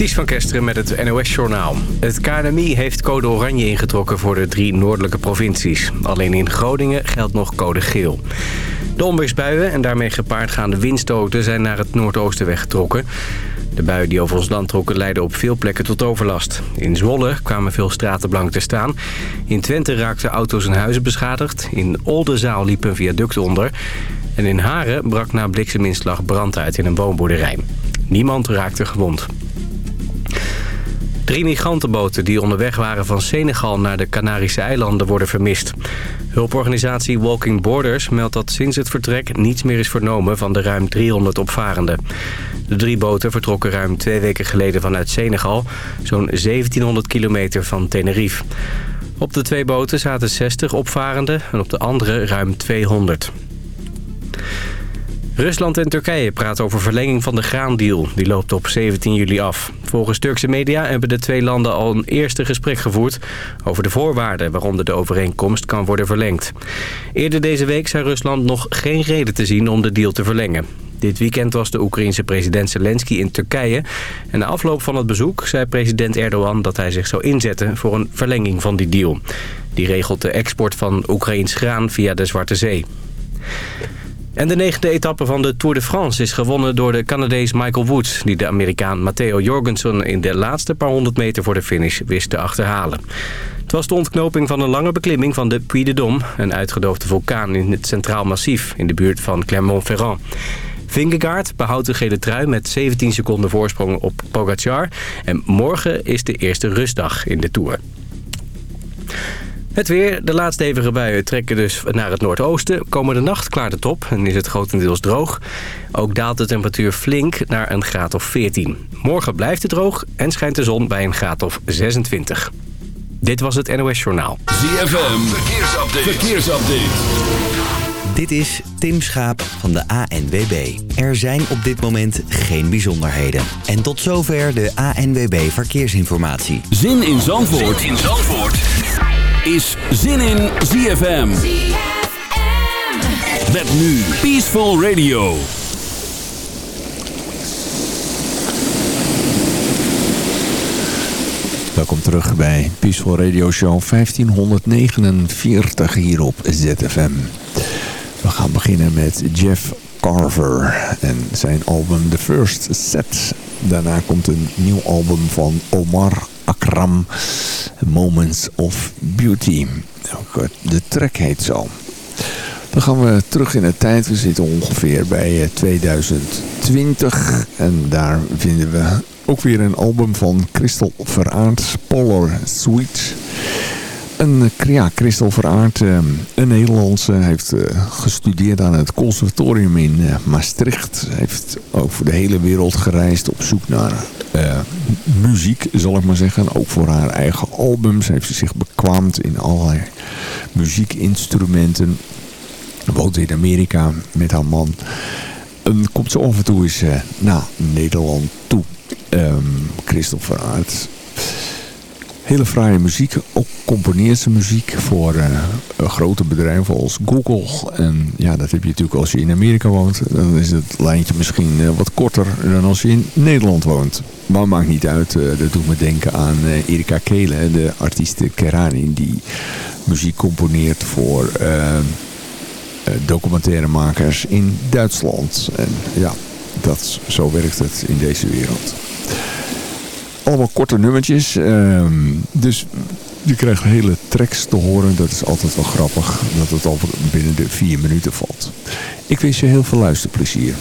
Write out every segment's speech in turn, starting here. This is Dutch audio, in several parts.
Ties van Kesteren met het NOS-journaal. Het KNMI heeft code oranje ingetrokken voor de drie noordelijke provincies. Alleen in Groningen geldt nog code geel. De onweersbuien en daarmee gepaardgaande windstoten zijn naar het noordoosten weggetrokken. De buien die over ons land trokken leidden op veel plekken tot overlast. In Zwolle kwamen veel straten blank te staan. In Twente raakten auto's en huizen beschadigd. In Oldenzaal liep een viaduct onder. En in Haren brak na blikseminslag brand uit in een woonboerderij. Niemand raakte gewond. Drie migrantenboten die onderweg waren van Senegal naar de Canarische eilanden worden vermist. Hulporganisatie Walking Borders meldt dat sinds het vertrek niets meer is vernomen van de ruim 300 opvarenden. De drie boten vertrokken ruim twee weken geleden vanuit Senegal, zo'n 1700 kilometer van Tenerife. Op de twee boten zaten 60 opvarenden en op de andere ruim 200. Rusland en Turkije praten over verlenging van de graandeal. Die loopt op 17 juli af. Volgens Turkse media hebben de twee landen al een eerste gesprek gevoerd... over de voorwaarden waaronder de overeenkomst kan worden verlengd. Eerder deze week zei Rusland nog geen reden te zien om de deal te verlengen. Dit weekend was de Oekraïense president Zelensky in Turkije. En na afloop van het bezoek zei president Erdogan dat hij zich zou inzetten voor een verlenging van die deal. Die regelt de export van Oekraïns graan via de Zwarte Zee. En de negende etappe van de Tour de France is gewonnen door de Canadees Michael Woods... die de Amerikaan Matteo Jorgensen in de laatste paar honderd meter voor de finish wist te achterhalen. Het was de ontknoping van een lange beklimming van de Puy de Dôme... een uitgedoofde vulkaan in het Centraal Massief in de buurt van Clermont-Ferrand. Vingegaard behoudt de gele trui met 17 seconden voorsprong op Pogacar. En morgen is de eerste rustdag in de Tour. Het weer. De laatste hevige buien trekken dus naar het noordoosten. Komende nacht klaart het op en is het grotendeels droog. Ook daalt de temperatuur flink naar een graad of 14. Morgen blijft het droog en schijnt de zon bij een graad of 26. Dit was het NOS Journaal. ZFM. Verkeersupdate. Verkeersupdate. Dit is Tim Schaap van de ANWB. Er zijn op dit moment geen bijzonderheden. En tot zover de ANWB Verkeersinformatie. Zin in Zandvoort. Zin in Zandvoort is zin in ZFM. Met nu Peaceful Radio. Welkom terug bij Peaceful Radio Show 1549 hier op ZFM. We gaan beginnen met Jeff Carver en zijn album The First Set. Daarna komt een nieuw album van Omar Akram, Moments of Beauty. De track heet zo. Dan gaan we terug in de tijd. We zitten ongeveer bij 2020. Eh, en daar vinden we ook weer een album van Crystal Veraard, Polar Sweet. En ja, Christel ehm, een Nederlandse, heeft eh, gestudeerd aan het conservatorium in eh, Maastricht. Heeft over de hele wereld gereisd op zoek naar uh, muziek, zal ik maar zeggen. Ook voor haar eigen albums heeft ze zich bekwaamd in allerlei muziekinstrumenten. Woont in Amerika met haar man. En komt ze af en toe eens naar Nederland toe. Um, Christel Veraard Hele fraaie muziek. Ook componeert ze muziek voor uh, grote bedrijven als Google. En ja, dat heb je natuurlijk als je in Amerika woont. Dan is het lijntje misschien uh, wat korter dan als je in Nederland woont. Maar maakt niet uit. Dat doet me denken aan Erika Kelen, de artieste Kerani. Die muziek componeert voor documentairemakers in Duitsland. En ja, dat, zo werkt het in deze wereld allemaal korte nummertjes. Ehm, dus je krijgt hele tracks te horen. Dat is altijd wel grappig. Dat het al binnen de vier minuten valt. Ik wens je heel veel luisterplezier.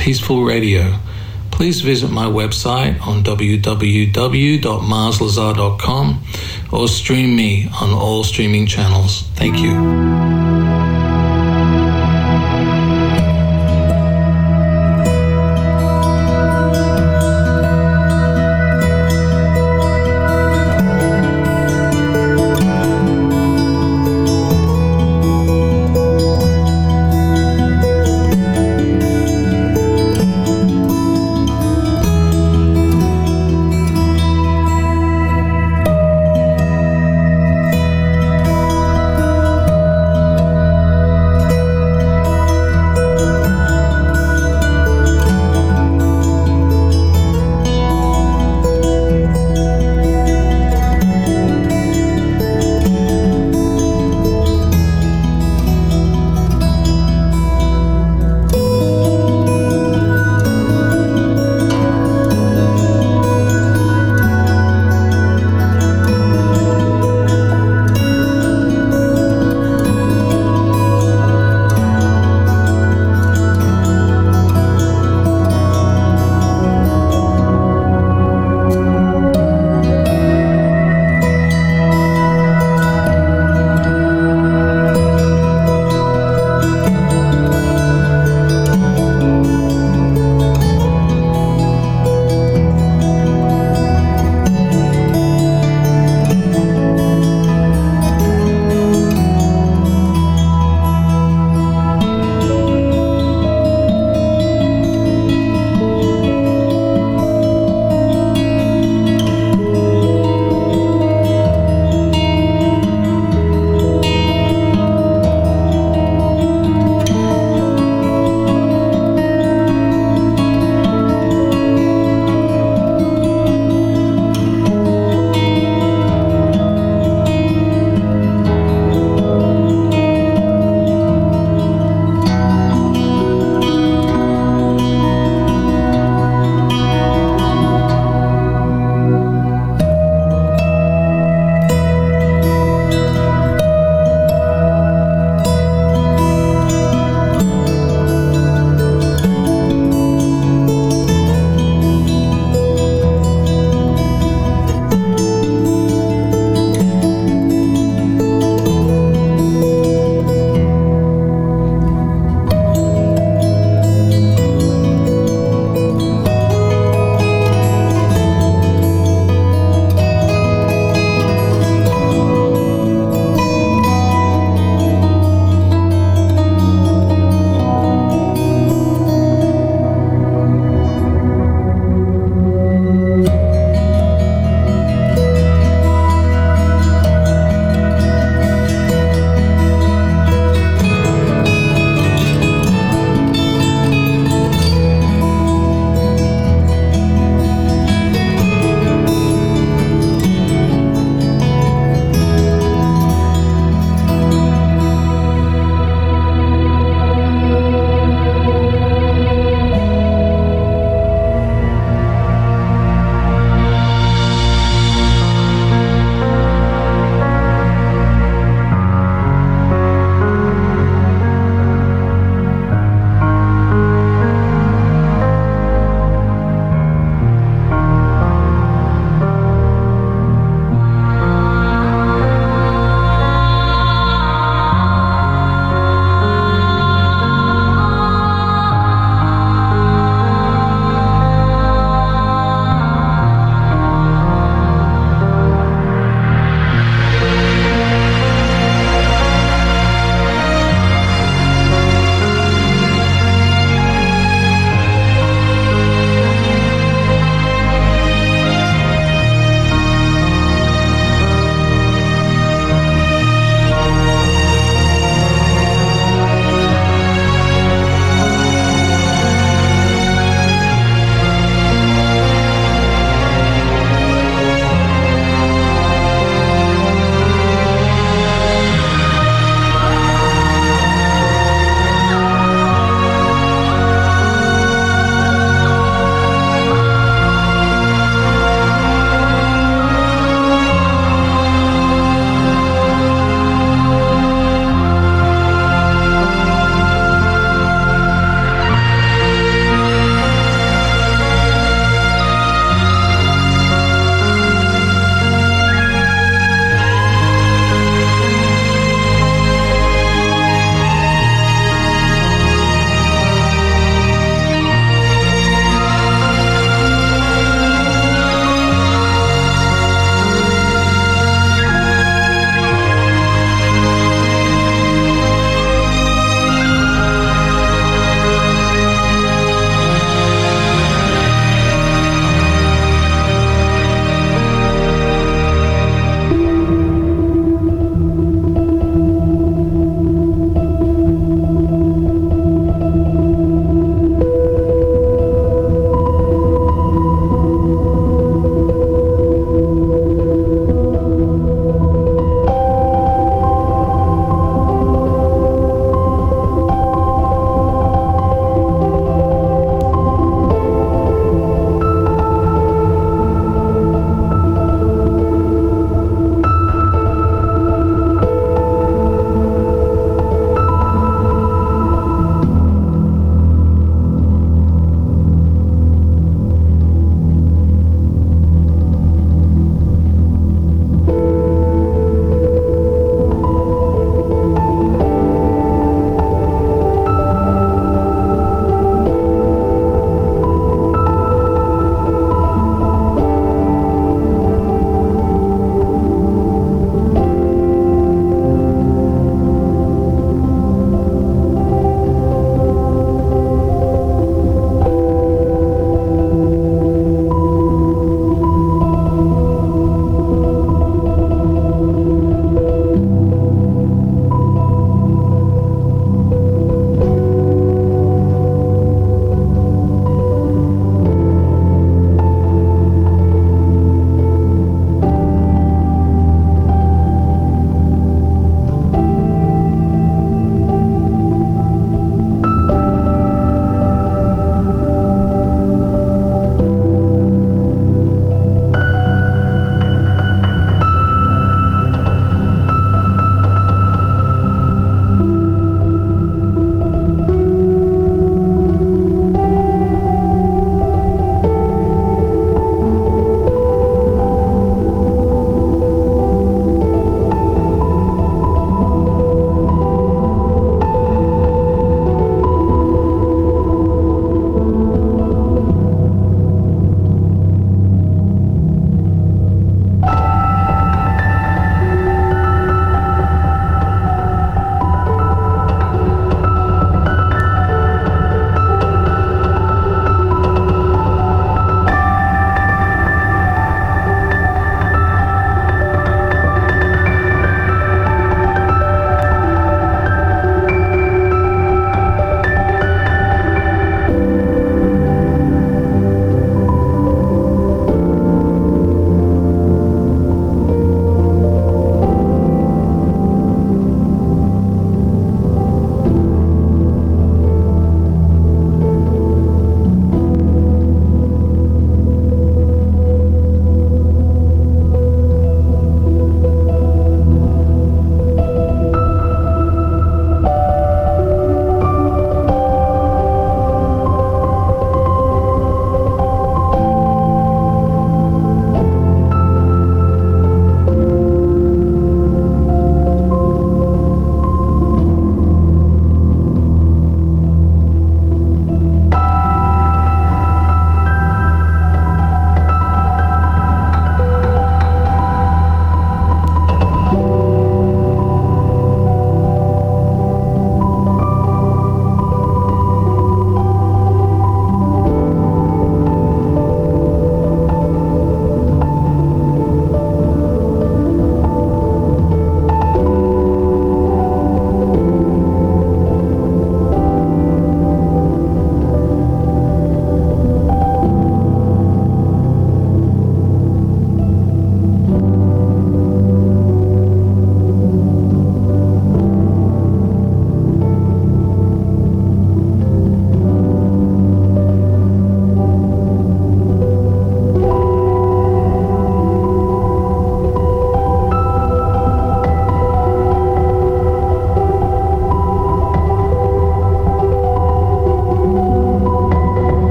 Peaceful Radio. Please visit my website on www.marslazar.com or stream me on all streaming channels. Thank you.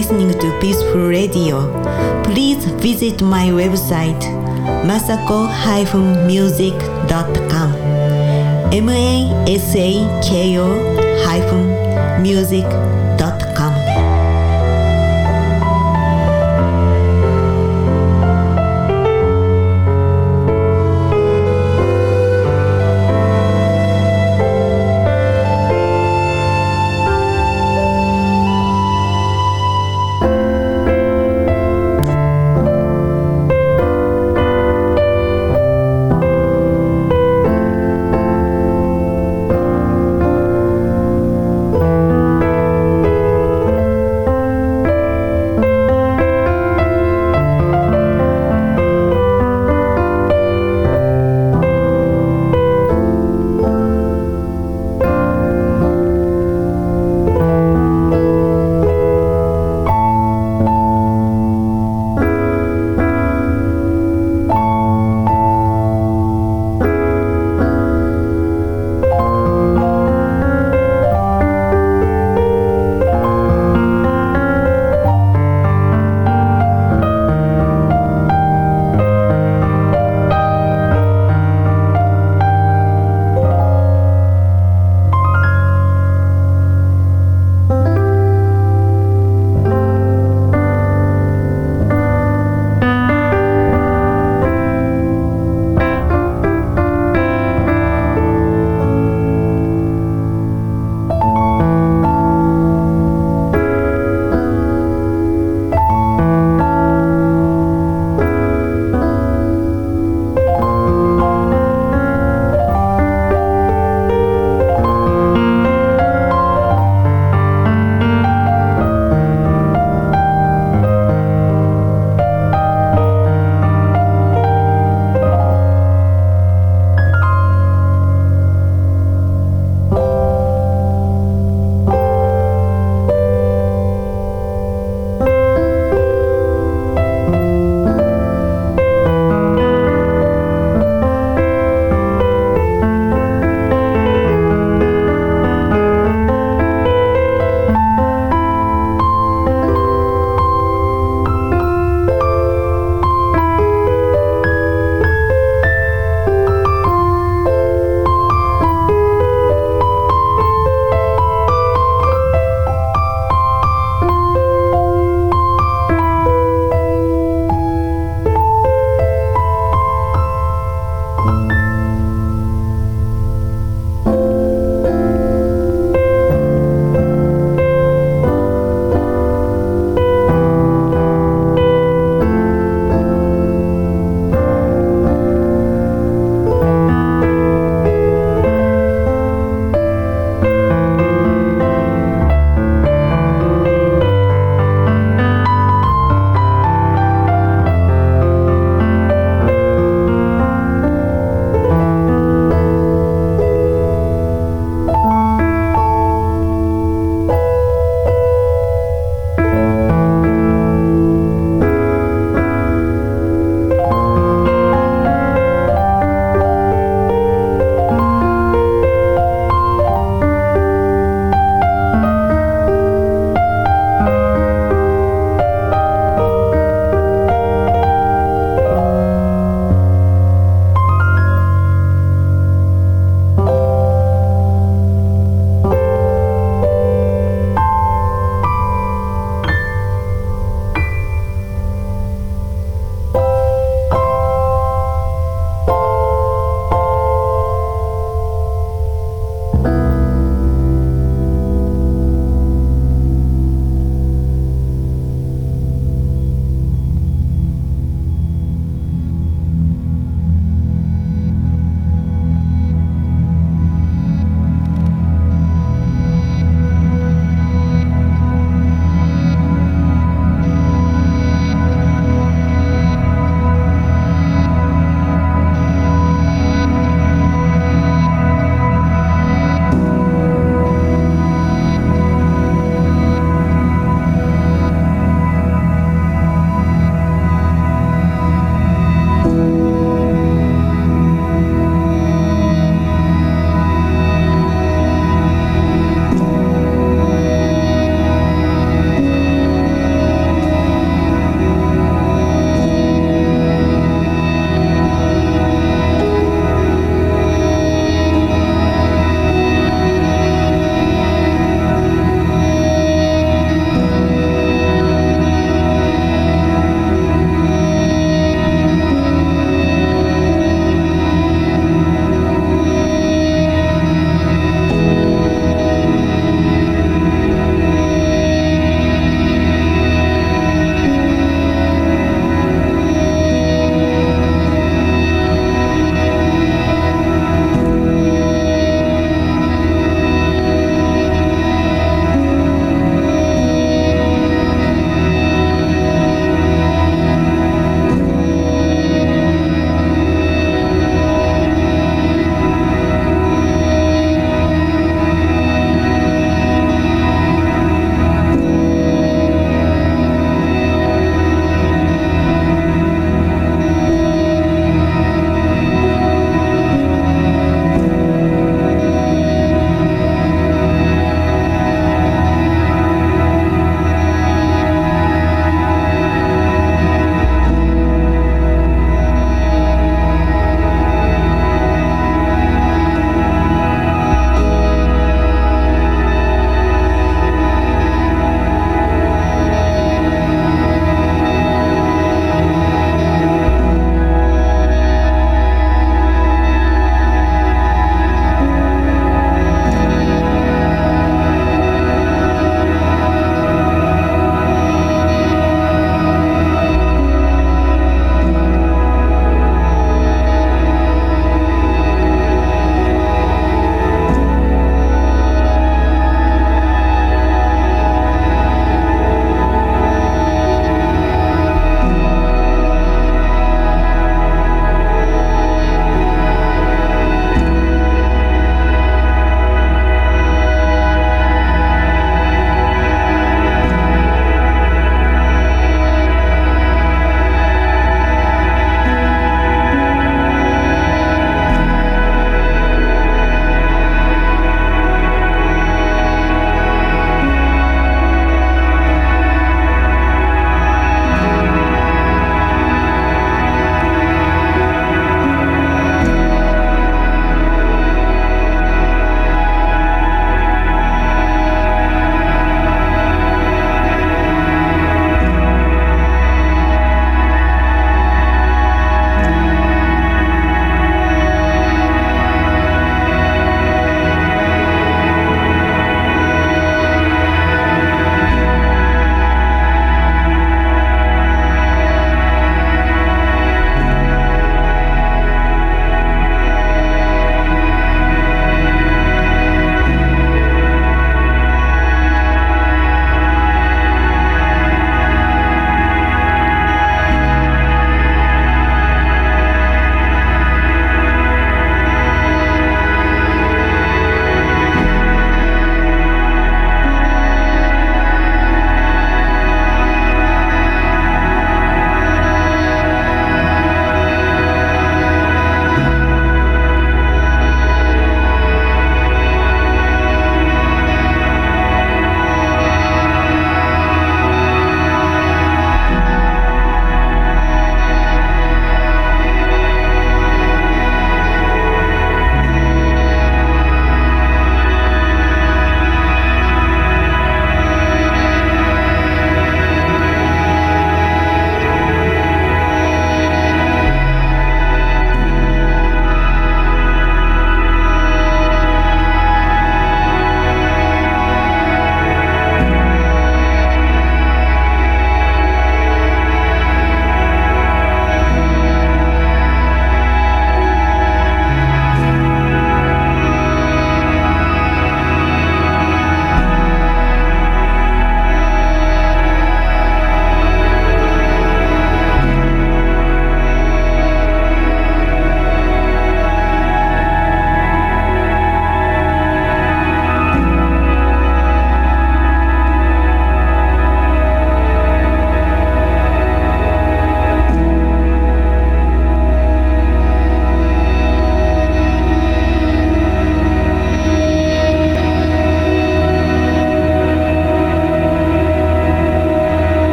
Listening to Peaceful Radio. Please visit my website masako-music.com m-a-s-a-k-o-music.com